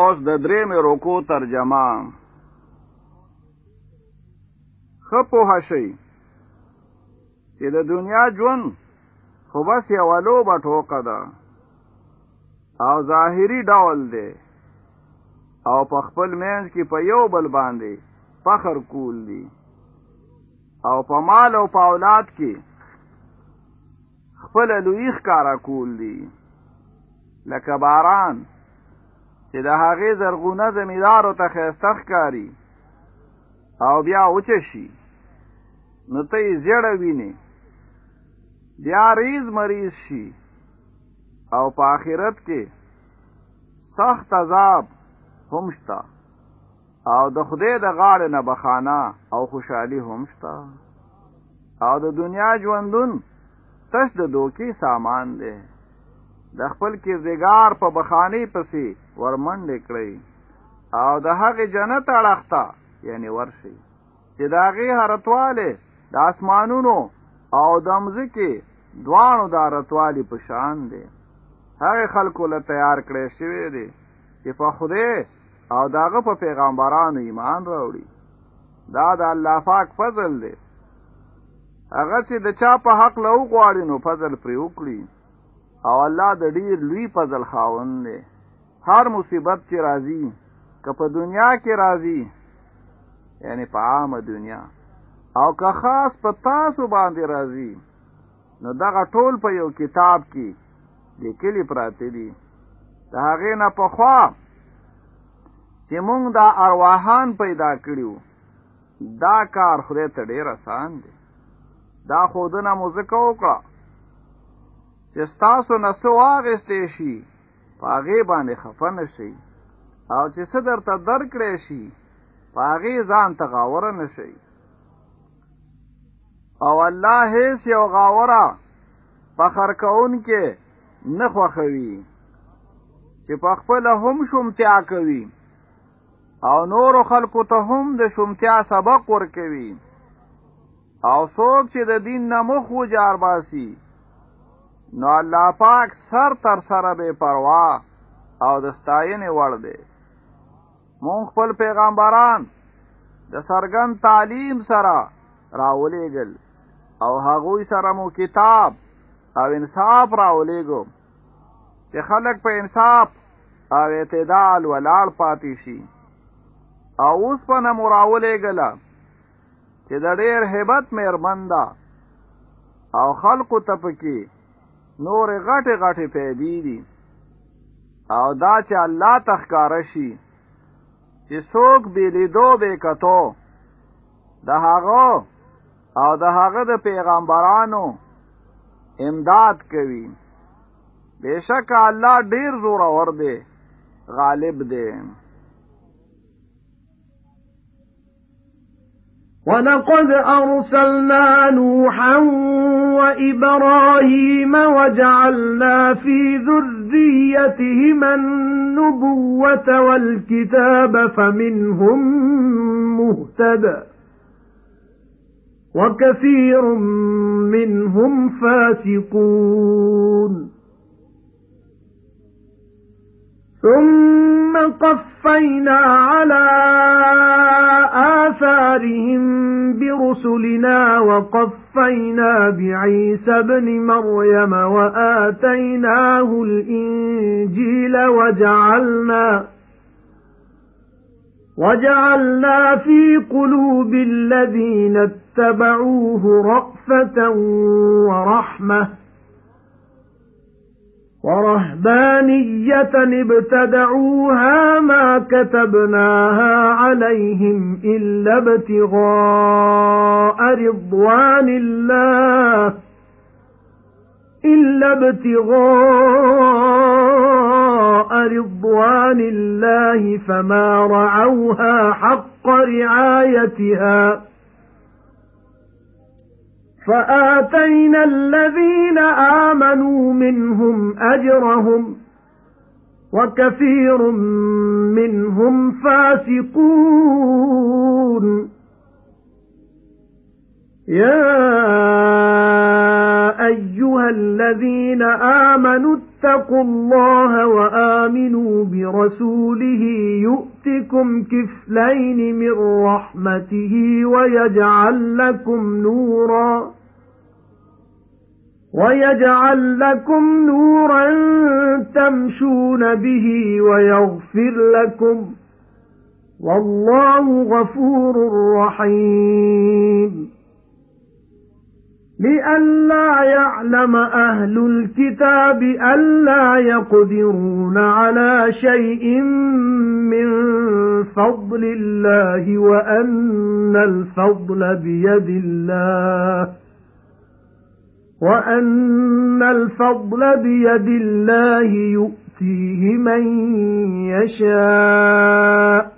اوس د درې مې روکو ترجمه. خپو هشي چې د دنیا ژوند خو بس یو لوبه ټوکه ده او ظاهری ډول دی او په خپل مینځ کې په یو بل باندې فخر کول دي. او په مال او په اولاد کې خپل لوی ښکارا کول دي. لکه باران چې د هغې زرغونه زمیدارو ته ښایسته ښکاري او بیا وچه شي نو ته یې زیړه وینې. بیا ریز مریض شي او په آخرت کې سخت عذاب هم شته او د خدای د غاړې نه بخانه او خوشحالي هم شته. او د دنیا ژوندون تش د دوکي سامان دی د خپل کردګار په بخانی پسې ورمنډې کړئ. او د هغې جنت اړخته یعنی ورشي چې د هغې حرتواله د اسمانونو او د مځکې دوانو د حرتوالي په شان دی. هغه خلکو له تیار کړی شوی دی چې په خدای او داغه په پیغمبرانو ایمان راوړي. دا د الله پاک فضل دی. هغه چې د چا په حق له وغواړي نو فضل پرې وکړي او الله د ډیر لوی فضل خاوند دی. هر مصیبت چې راځي که په دنیا کې راځي یعنی په عامه دنیا او که خاص په تاسو باندې راځي نو دغه ټول په یو کتاب کې لیکلي پراته دي. د هغې نه پخوا چې مونږ دا ارواحان پیدا کړیو دا کار خدای ته ډیر آسان دی. دا خودنه موزیکا وکړه چې ستاسو نسو واغستې شي پاغه باندې خفه نشي او چې څه درته درکړې شي پاغه ځان ته غاوره نشي او الله هیڅ یو غاوره فخر کون کې نه خوخوي چې په خپل هم شومتیا کوي. او نور خلکو ته هم د شومتیا سبق ورکوي. او څوک چې د دین نه مخ وجار باسي نو الله پاک سر تر سره به پروا او د ستاینې وړ دی. مونږ خپل پیغمبران د سرګن تعلیم سره راولېګل او هغوی سره مو کتاب او انصاف راولېګو چې خلک په انصاف او اعتدال ولاړ پاتې شي. او اوس په نه مراولېګله چې د ډېر hebat مېرمنده او خلقو ته پکې نور غټه غټه پیدې دي. او دا چې الله تخکار شي چې څوک به لیدو به کتو د هغه او د هغه د پیغمبرانو امداد کوي. بشک الله ډیر زور اور دی غالب دی. ولقد أرسلنا نوحا وإبراهيم وجعلنا في ذريتهما النبوة والكتاب فمنهم مهتد وكثير منهم فاسقون. ثُمَّ قَفَّيْنَا عَلَى آثَارِهِم بِرُسُلِنَا وَقَفَّيْنَا بِعِيسَى ابْنِ مَرْيَمَ وَآتَيْنَاهُ الْإِنجِيلَ وَجَعَلْنَا وَجَعَلْنَا فِي قُلُوبِ الَّذِينَ اتَّبَعُوهُ رَأْفَةً وَرَحْمَةً وَرَهْبَانِيَّةً ابْتَدَعُوهَا مَا كَتَبْنَاهَا عَلَيْهِمْ إِلَّا ابْتِغَاءَ رِضْوَانِ اللَّهِ إِلَّا ابْتِغَاءَ رِضْوَانِ اللَّهِ فَمَا رَعَوْهَا حَقَّ رِعَايَتِهَا. فَآتَيْنَا الَّذِينَ آمَنُوا مِنْهُمْ أَجْرَهُمْ وَكَثِيرٌ مِنْهُمْ فَاسِقُونَ. يَا أَيُّهَا الَّذِينَ آمَنُوا اتَّقُوا اللَّهَ وَآمِنُوا بِرَسُولِهِ يُؤْتِكُمْ كِفْلَيْنِ مِنْ رَحْمَتِهِ وَيَجْعَلْ لَكُمْ نُورًا. وَيَجْعَلْ لَكُمْ نُورًا تَمْشُونَ بِهِ وَيَغْفِرْ لَكُمْ وَاللَّهُ غَفُورٌ رَّحِيمٌ. لِئَلَّا يَعْلَمَ أَهْلُ الْكِتَابِ أَلَّا يَقْدِرُونَ عَلَى شَيْءٍ مِّن فَضْلِ اللَّهِ وَأَنَّ الْفَضْلَ بِيَدِ اللَّهِ. وَأَنَّ الْفَضْلَ بِيَدِ اللَّهِ يُؤْتِيهِ مَن يَشَاءُ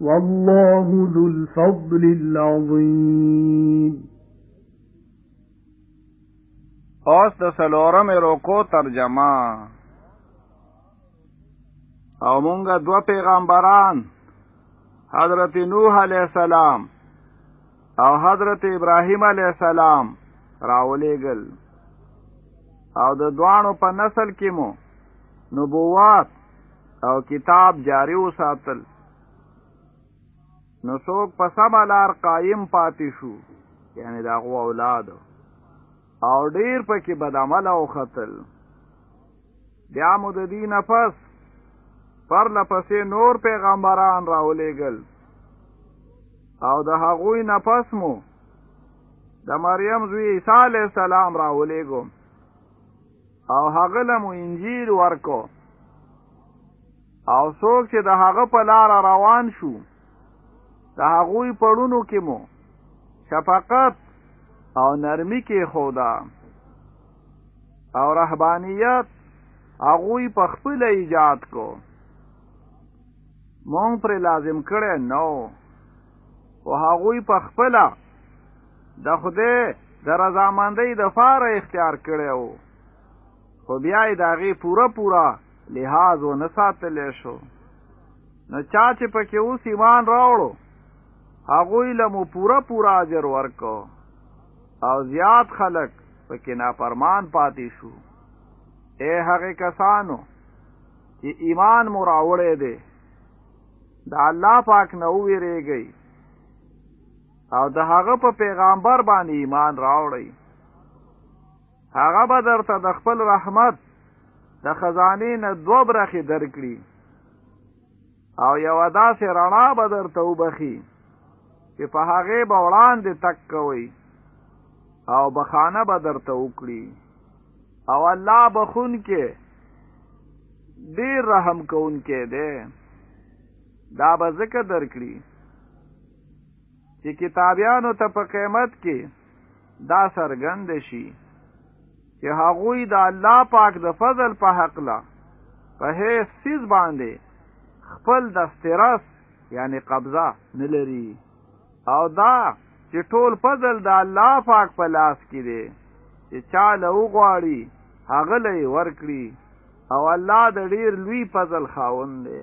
وَاللَّهُ ذُو الْفَضْلِ الْعَظِيمِ اوس د سلورم روکو ترجمه. أو مونږه دو پیغمبران حضرت نوح علیہ السلام أو حضرت ابراهیم علیہ السلام. راولېګل او د دوانو په نسل کې مو نبوات او کتاب جاری وساتل. نو څوک په سم لار قائم پاتې شو یعنی دا غو اولاد او ډیر پکې بد عمل او خطل بیا مو د دې نفس پر لپسې نور پیغمبران راولېګل او د هغوی نفس مو د مریم زوی عیسی علیه السلام راولېګو او هغه له انجیل ورکو. او څوک چې د هغه په لار روان شو د هغوی په زړونو کې مو شفقت او نرمی کې خو دا او رهبانیت هغوی په خپل ایجاد کو مونږ پر لازم کړي نو او هغوی په خپل د خدای د رضامندۍ دپاره اختیار کړو خو بیا یې د هغې پورا پورا لحاظ و نساتلې شو. نو چا چې پکې اوس ایمان راوړو هغوی له مو پورا پورا اجر ورکو. او زیات خلق پکې نافرمان پاتې شو. اے هغه کسانو چې ایمان مو راوړې دي د الله پاک نو ویریږي او د هغه په پیغمبر باندې ایمان راوړی هغه به درته د خپل رحمت د خزانې نه دو برخې درکړي. او یو داسې رڼا به درته وبخښي چې په هغې به وړاندې تک کوئ او بخښنه به درته وکړي. او الله بخښونکی ډیر رحم کونکی دی. دا به ځکه درکړي چې کتابیانو ته په قیمت کې دا سرګند شي چې هغوی د الله پاک د فضل په حق لا په هیڅ څیز باندې خپل دسترس یعنی قبضه نلري او دا چې ټول فضل د الله پاک په لاس کې دی چې چا له وغواړي هغه له ورکړي. او الله د ډیر لوی فضل خاوند دی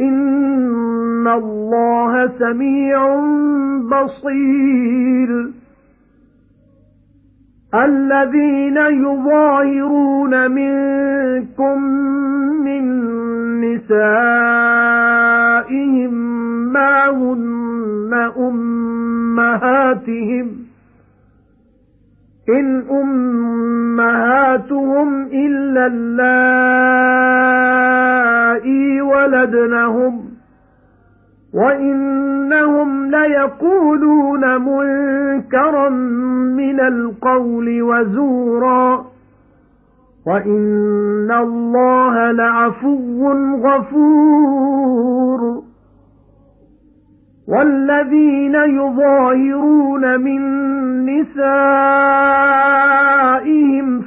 إِنَّ اللَّهَ سَمِيعٌ بَصِيرٌ الَّذِينَ يُظَاهِرُونَ مِنكُم مِّن نِّسَائِهِم مَّا هُنَّ أُمَّهَاتِهِمْ إِنْ أُمَّهَاتُهُمْ إِلَّا اللَّائِي وَلَدْنَهُمْ وَإِنَّهُمْ لَيَقُولُونَ مُنكَرًا مِنَ الْقَوْلِ وَزُورًا وَإِنَّ اللَّهَ لَعَفُوٌّ غَفُورٌ وَالَّذِينَ يُظَاهِرُونَ مِن نِّسَائِهِمْ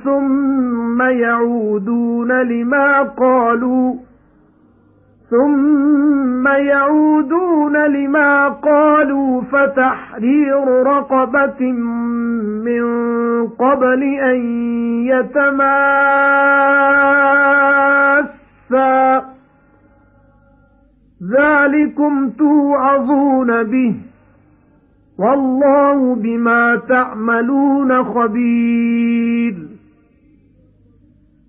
ثُمَّ يَعُودُونَ لِمَا قَالُوا ثُمَّ يَعُودُونَ لِمَا قَالُوا فَتَحْرِيرُ رَقَبَةٍ مِّن قَبْلِ أَن يَتَمَاسَّا. ذَلِكُمْ تُوعَظُونَ بِهِ. وَاللَّهُ بِمَا تَعْمَلُونَ خَبِيرٌ.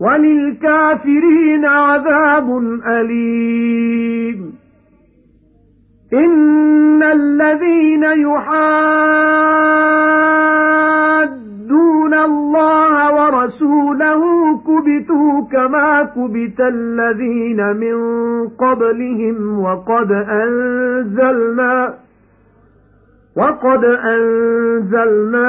وَلِلْكَافِرِينَ عَذَابٌ أَلِيمٌ. إِنَّ الَّذِينَ يُحَادُّونَ اللَّهَ وَرَسُولَهُ كُبِتُوا كَمَا كُبِتَ الَّذِينَ مِن قَبْلِهِمْ وَقَدْ أَنزَلْنَا وَقَدْ أَنزَلْنَا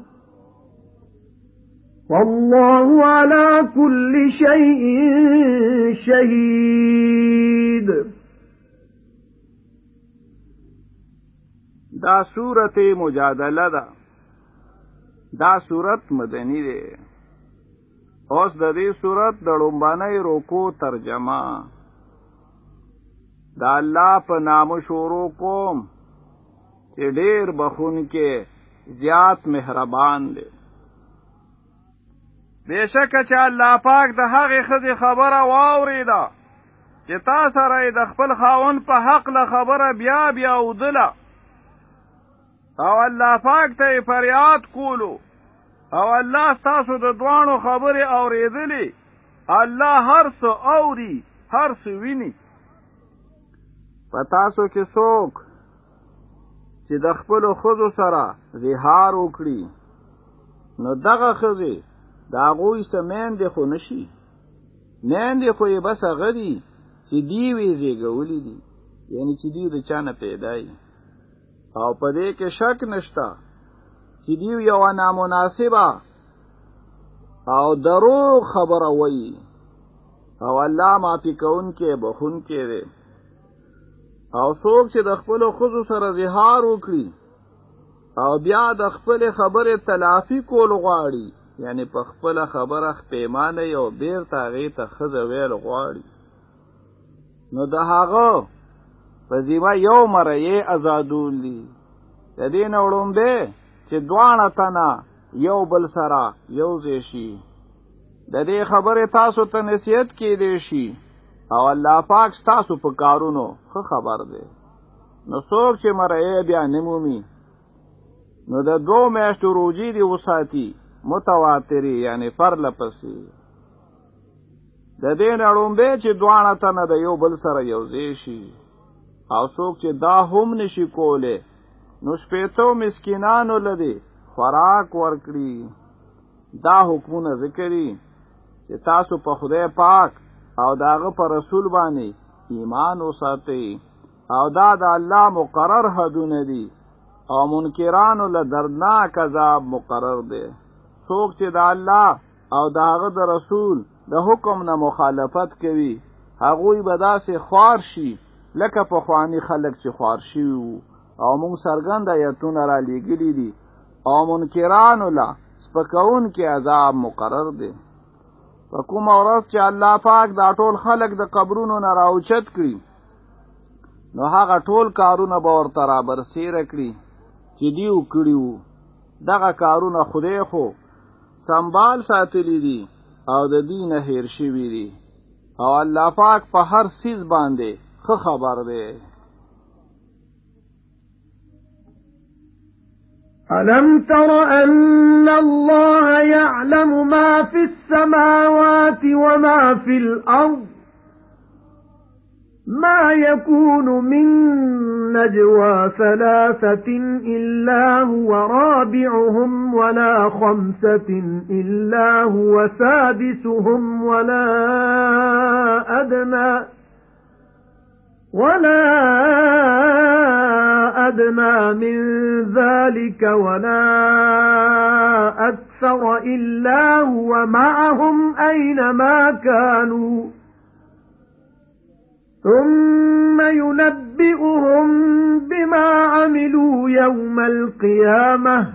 وَاللَّهُ عَلَى كُلِّ شَيْءٍ شَهِيدٌ. دا سورت مجادلة ده. دا سورت مدنی ده. اوس د دې سورت د اړومبنۍ رکوع ترجمه. دا الله په نام شروع کوم چې ډېر بخښونکی زیات مهربان دی. بشک چې الله پاک د هغه خزي خبره واوریدا چې تا سره د خپل خاوند په حق له خبره بیا بیا ودله او الله پاک ته فریاد کولو. او الله تاسو د دوانو خبره اوریدلی الله هر څه اوري هر څه ویني. پتاسو کې څوک چې د خپل خزو سره زهار وکړي نو دغه خزي دا غوی سمین دی خو نشي مین دی خو یې بس غدي چې دی وی زیګولې دي. یعنی چې دی د چانه پیدای. او په دې کې شک نشتا چې دی یو نامناسبه او درو خبره وایي. او الله معافي کون کې بخون کې دی. او څوک چې د خپل خزو سره زهار وکړي او بیا د خپل خبره تلافي کول غواړي یعنی په خپل خبره پیمانه یو بیر تاغی ته خزه ویل غواړي. نو د هغه په زیما یو مرې آزادول دي. د دې نه اړومبه چې دوانه تنا یو بل سره یو ځای شي د دې خبره تاسو ته نصیحت کیدی شي او الله پاک تاسو په کارونو خو خبر دی. نو څوک چې مرې بیا نمومي نو د دوه میاشتو روژې دی وساتي متواتری یعنی پرله پسې د دې نه اړومبه چې دوانه تنه د یو بل سره یوځای شي. او څوک چې دا هم نشي کوله نو شپېتو مسکینانو لدی خوراک ورکړي. دا حکمونه ذکرې چې تاسو په خدای پاک او د هغه پر رسول باندې ایمان وساتئ. او دا د الله مقرر حدونه دي. او منکرانو له دردناک عذاب مقرر دي څوک چې د الله او د هغه د رسول د حکم نه مخالفت کوي هغوی به داسې خوار شي لکه په خوانی خلک چې خوار شي او مونږ سرګند آیتونه را لېګلې دي. او منکرانو لا سپکونکی عذاب مقرر دی. په کوم ورځ چې الله پاک دا ټول خلک د قبرونو نه راوچت کړي نو هغه ټول کارونه به ورته را برسېره کړي چې دیو کړیو دغه کارونه خدای خو سنبال ساتلی دي أو د دینه هیر شوی دي أو الله پاک په هر سیز باندې خو خبر دی. أَلَمْ تَرَ أَنَّ اللَّهَ يَعْلَمُ مَا فِي السَّمَاوَاتِ وَمَا فِي الْأَرْضِ؟ مَا يَكُونُ مِن نَّجْوَى ثَلَاثَةٍ إِلَّا هُوَ رَابِعُهُمْ وَلَا خَمْسَةٍ إِلَّا هُوَ سَادِسُهُمْ وَلَا أَدْنَى وَلَا أَدْنَى مِن ذَلِكَ وَلَا أَكْثَرَ إِلَّا هُوَ مَعَهُمْ أَيْنَمَا كَانُوا ثُمَّ يُنَبِّئُهُم بِمَا عَمِلُوا يَوْمَ الْقِيَامَةِ.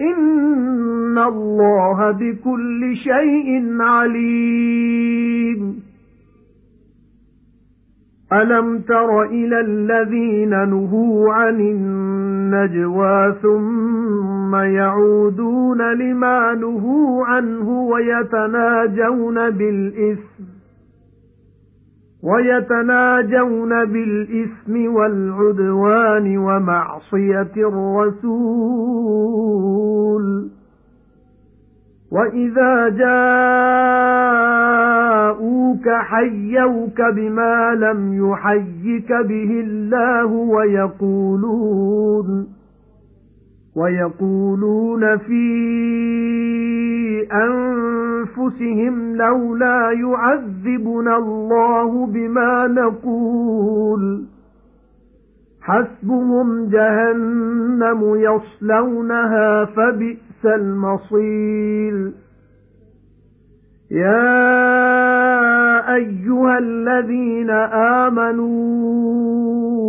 إِنَّ اللَّهَ بِكُلِّ شَيْءٍ عَلِيمٌ. أَلَمْ تَرَ إِلَى الَّذِينَ نُهُوا عَنِ النَّجْوَى ثُمَّ يَعُودُونَ لِمَا نُهُوا عَنْهُ وَيَتَنَاجَوْنَ بِالْإِثْمِ وَيَتَنَاجَوْنَ بِالْإِثْمِ وَالْعُدْوَانِ وَمَعْصِيَةِ الرَّسُولِ. وَإِذَا جَاءُوكَ حَيَّوْكَ بِمَا لَمْ يُحَيِّكَ بِهِ اللَّهُ وَيَقُولُونَ وَيَقُولُونَ فِي أَنفُسِهِمْ لَوْلَا يُعَذِّبُنَا اللَّهُ بِمَا نَقُولُ. حَسْبُهُمْ جَهَنَّمُ يَصْلَوْنَهَا فَبِئْسَ الْمَصِيرُ. يَا أَيُّهَا الَّذِينَ آمَنُوا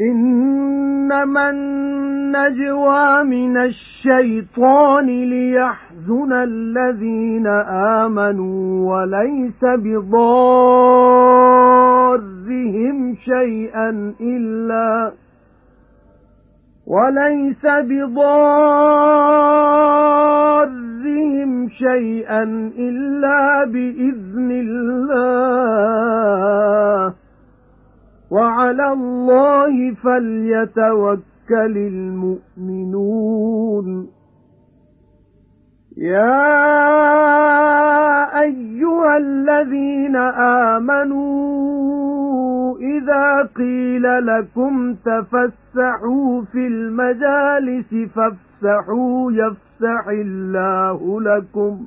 إِنَّمَا النَّجْوَى مِنَ الشَّيْطَانِ لِيَحْزُنَ الَّذِينَ آمَنُوا وَلَيْسَ بِضَارِّهِمْ شَيْئًا إِلَّا وَلَيْسَ بِضَارِّهِمْ شَيْئًا إِلَّا بِإِذْنِ اللَّهِ وَعَلَى اللَّهِ فَلْيَتَوَكَّلِ الْمُؤْمِنُونَ. يَا أَيُّهَا الَّذِينَ آمَنُوا إِذَا قِيلَ لَكُمْ تَفَسَّحُوا فِي الْمَجَالِسِ فَافْسَحُوا يَفْسَحِ اللَّهُ لَكُمْ.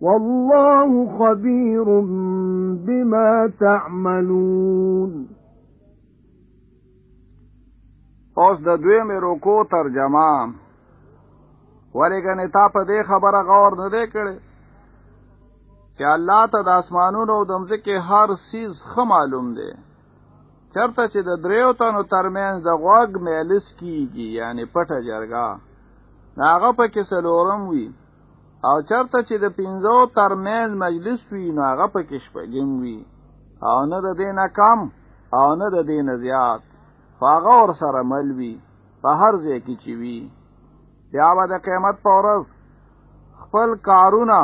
والله خبير بما تعملون. اوس د دویمې روکو ترجمه. ولګنې تا په دې خبره غور نه دی کړی چې الله ته د اسمانونو او د ځمکې هر سیز خه معلوم دی. چرته چې د دریو تنو ترمنځ د غوږ میلس کیږي یعنی پټه جرګه. هغه په کې څلورم وي. او چرته چې د پینځو ترمنځ مجلس وي نو هغه پکې شپږم وي. او نه د دینه کم او نه د دینه زیات. هغه ور سره مل وي په هر ځای کې چې وي. بیا به د قیامت په ورځ خپل کارونه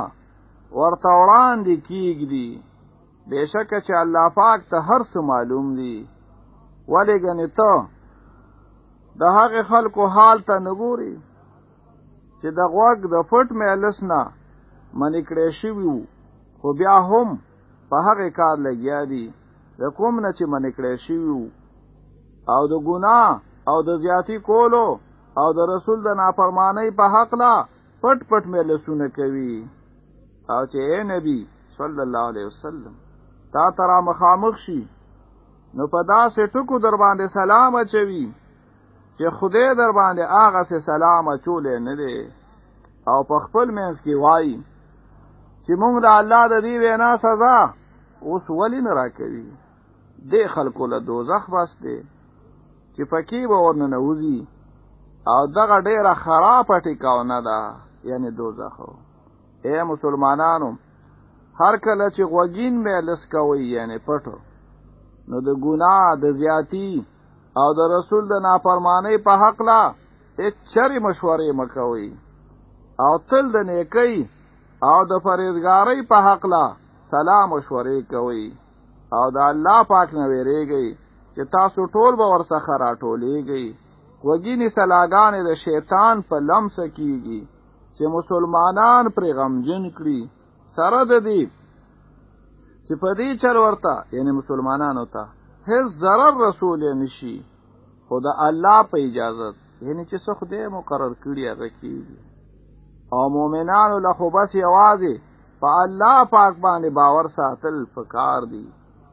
ورته وړاندې کیږي بشکه چې الله پاک ته هر څه معلوم دی ولی ګنې ته د هغه خلکو حال ته نګوري چې د غوږ د فټ میلس نه منې کړې شوي وو خو بیا هم په هغه کار لګیا دي د کوم نه چې منې کړې شوي وو. او د ګناه او د زیاتی کولو او د رسول د نافرمانی په حق لا پټ پټ میلسونه کوي. او چې اے نبی صلی الله علیه وسلم تا ترا مخامخ شي نو په داسې ټکو در باندې سلام اچوي چې خدای در باندې هغسې سلام اچولې نه دی او په خپل منځ کې وایي چې موږ د الله د دې وینا سزا اوس ولی نه راکوي؟ دې خلکو له دوزخ بس دی. چې پکې به ورننه وځي. او دغه ډیره خرابه ټیکاونه ده یعنی دوزخ. اے مسلمانانو هر کله چې غوګین مې لس کوي یعنی پټو. نو د ګناه د زیاتی او د رسول د نافرمانی په حق لا چری مشورې مکوي او تل د نیکی او د فریضګاری په حق لا سلام مشورې کوي او د الله پاک نه ویریږي چې تاسو ټول به ورڅخه راټولېږئ. وګینی سلاګانې د شیطان په لمس کیږي چې مسلمانان پر غمجن کړي. سره د دې چې په دې چر ورته یعنی مسلمانانو ته هیڅ ضرر رسول نشي خدا الله په اجازه یعنی چې څه خدای مقرر کړی هغه کیږي. أو مؤمنانو له خو بس یوازې په الله پاک باندې باور ساتل پکار دي.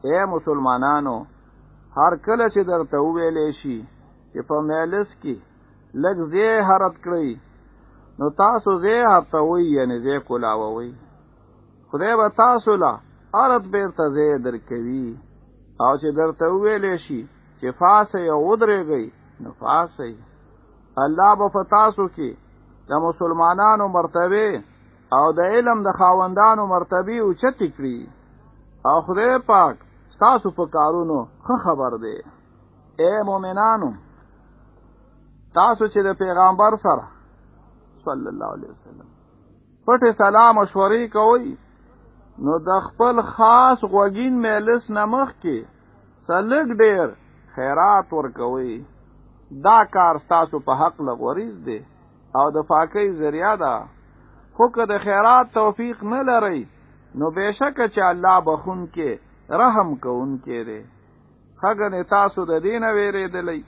اے مسلمانانو هر کله چې درته ویلې شي چې په میلس کې لږ زی حرت کړی نو تاسو زی هتوي یعنی زی کولاوي خدای به تاسو لا ارت بیرته زی درکوي. او چې درته ویلې شي چې فاسه یو ودرېږي نو فاسه الله به فتاسو کې د مسلمانانو مرتبه او د علم د خاوندانو مرتبه او چت کړی او خدای پاک تاسو په کارونو خه خبر دی. اے مؤمنانو تاسو چې د پیغمبر سره صلی الله علیه وسلم پټه سلام مشورې کوي نو د خپل خاص غوګین میلس نمخ کې سلګ ډیر خیرات ورکوي دا کار تاسو په حق لغوریز دی. او د فاکۍ ذریعہ ده. خو که د خیرات توفیق نه لري نو بهشکه چې الله بخون کې رحم کوون کې دی. خګنې تاسو د دینه ویریدلې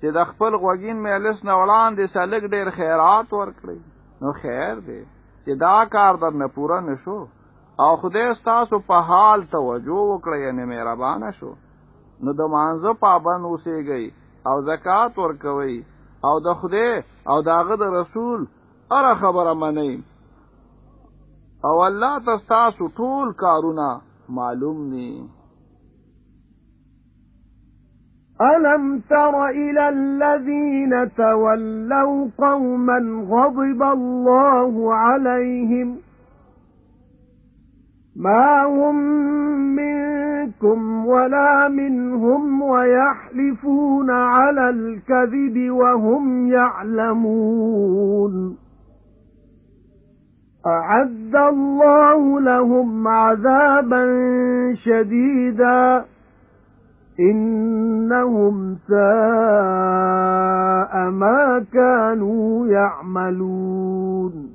چې د خپل غوګین مېلس نه وړاندې سلګ ډیر خیرات ورکړي نو خیر دی چې دا کار در نه پوره نشو او خدای ستاسو په حال توجه وکړي یعنی مهربانه شو. نو د مانزه پابند اوسېږي او زکات ورکوي او د خدای او داغه د رسول اره خبره منئ. او الله تاسو ټول کارونه معلوم ني أَلَمْ تَرَ إِلَى الَّذِينَ تَوَلَّوْا قَوْمًا غَضِبَ اللَّهُ عَلَيْهِمْ مَا هُمْ مِنكُمْ وَلَا مِنْهُمْ وَيَحْلِفُونَ عَلَى الْكَذِبِ وَهُمْ يَعْلَمُونَ أَعَدَّ اللَّهُ لَهُمْ عَذَابًا شَدِيدًا إِنَّهُمْ سَاءَ مَا كَانُوا يَعْمَلُونَ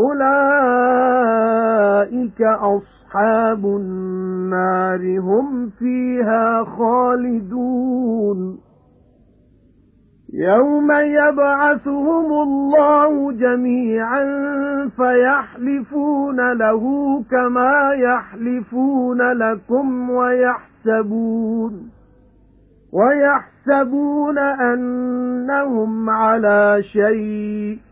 أُولَئِكَ أَصْحَابُ النَّارِ هُمْ فِيهَا خَالِدُونَ. يَوْمَ يَبْعَثُهُمُ اللَّهُ جَمِيعًا فَيَحْلِفُونَ لَهُ كَمَا يَحْلِفُونَ لَكُمْ وَيَحْسَبُونَ. وَيَحْسَبُونَ أَنَّهُمْ عَلَى شَيْءٍ.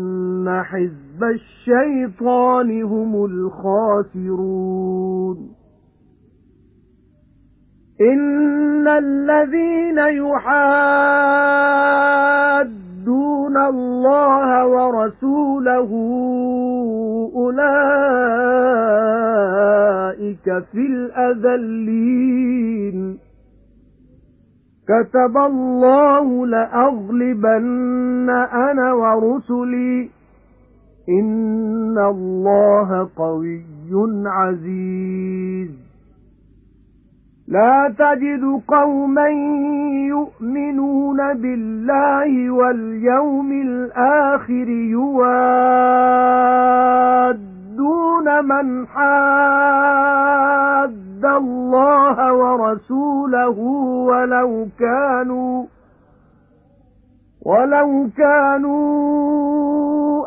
حِزْبَ الشَّيْطَانِ هُمُ الْخَاسِرُونَ إِنَّ الَّذِينَ يُحَادُّونَ اللَّهَ وَرَسُولَهُ أُولَئِكَ فِي الْأَذَلِّينَ كَتَبَ اللَّهُ لَأَغْلِبَنَّ أَنَا وَرُسُلِي إِنَّ اللَّهَ قَوِيٌّ عَزِيزٌ. لَا تَجِدُ قَوْمًا يُؤْمِنُونَ بِاللَّهِ وَالْيَوْمِ الْآخِرِ يُوَادُّونَ مَنْ حَادَّ اللَّهَ وَرَسُولَهُ وَلَوْ كَانُوا وَلَوْ كَانُوا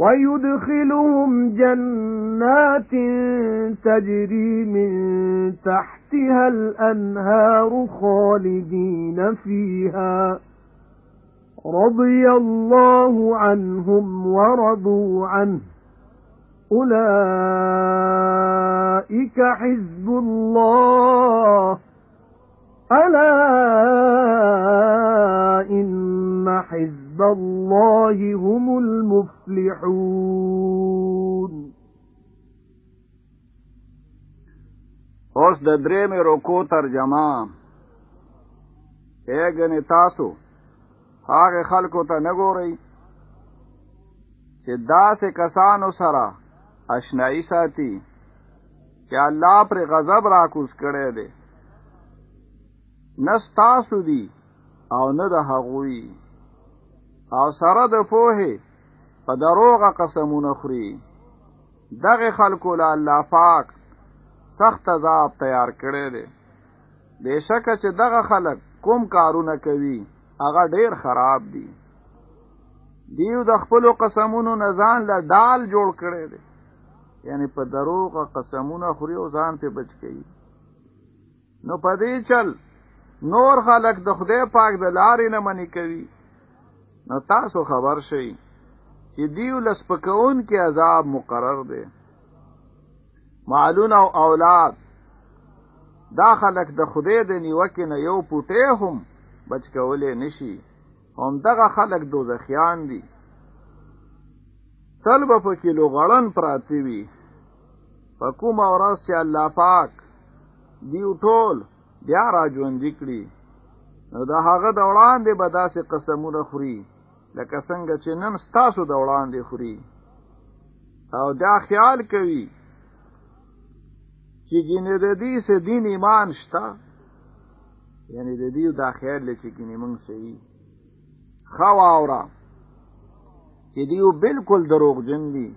وَيُدْخِلُهُمْ جَنَّاتٍ تَجْرِي مِن تَحْتِهَا الْأَنْهَارُ خَالِدِينَ فِيهَا. رَضِيَ اللَّهُ عَنْهُمْ وَرَضُوا عَنْهُ. أُولَئِكَ حِزْبُ اللَّهِ. أَلَا حِزْبَ اللَّهِ هُمُ الْمُفْلِحُونَ. اوس د درې مې روکو ترجمه اګنې تاسو هغه خلکو ته نه ګورئ چې داسې کسانو سره آشنایی ساتي چې الله پر غضب راکوس کړي دي نستاسو دي أو نه د هغوی. او سره د پوهې په دروغه قسمونه خوري. دغه خلکو له الله پاک سخت عذاب تیار کړی دی. بشکه چې دغه خلک کوم کارونه کوي هغه ډیر خراب دي. دیو د خپل قسمونو نه ځان له ډال جوړ کړي دي یعنی په دروغ قسمونه خوري او ځان په بچ کړي نو په دې چل نور خلق د خدای پاک د لارې نه منی کوي نو تاسو خبر شئ چې دیو لسپکون کې عذاب مقرر دی. مالون او اولاد دا خلق د خدای د نیوکې نه یو پټه هم بچ کولې نشي هم دغه خلق دوزخیان دي. تل به په کیلو غړن پراتی وي. په کوم اورس چې الله پاک دیو ټول بیا را ژوند کړي نو دا هغه د وړاندې به داسې قسمونه خوري لکه څنګه چې نن ستاسو د وړاندې خوري. او دا خیال کوي چې ګینه د دې سه دین ایمان شتا یعنی د دې د خیر لچې ګینه مونږ صحیح خوا اورا چې دیو بالکل دروغ جن دي